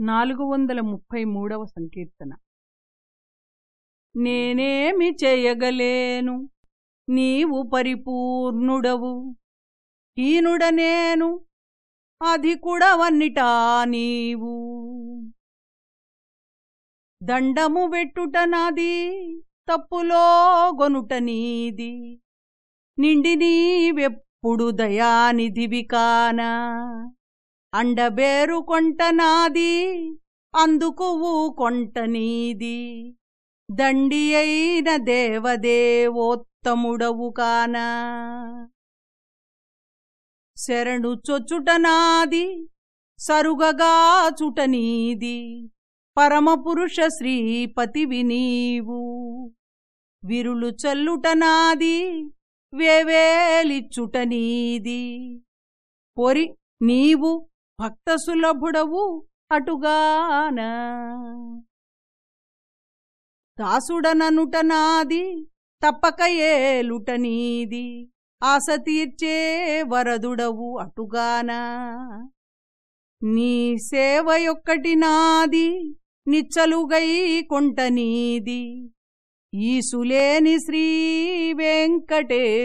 నాలుగు వందల ముప్పై మూడవ సంకీర్తన. నేనేమి చేయగలేను నీవు పరిపూర్ణుడవు. హీనుడ నేను అధికుడవన్నిటా నీవు. దండము వెట్టుట నాది తప్పులో గొనుట నీది. నిండి నీవెప్పుడు దయానిధివి కానా? అండబేరు కొంట నాది అందుకువు కొంట నీది. దండి అయిన దేవదేవోత్తముడవు కాన. శరణు చొచ్చుట నాది సరుగగా చుట నీది. పరమపురుష శ్రీపతి వినీవు విరులు చల్లుట నాది వేవేలిచ్చుట నీది. పొరి నీవు భక్త సులభుడవు అటుగాన. దాసుడననుట నాది తప్పక ఏలుట నీది. ఆశ తీర్చే వరదుడవు అటుగాన. నీ సేవ యొక్కటి నాది నిచ్చలుగై కొంట నీది. ఈసులేని శ్రీ వెంకటేశుడవుగానా.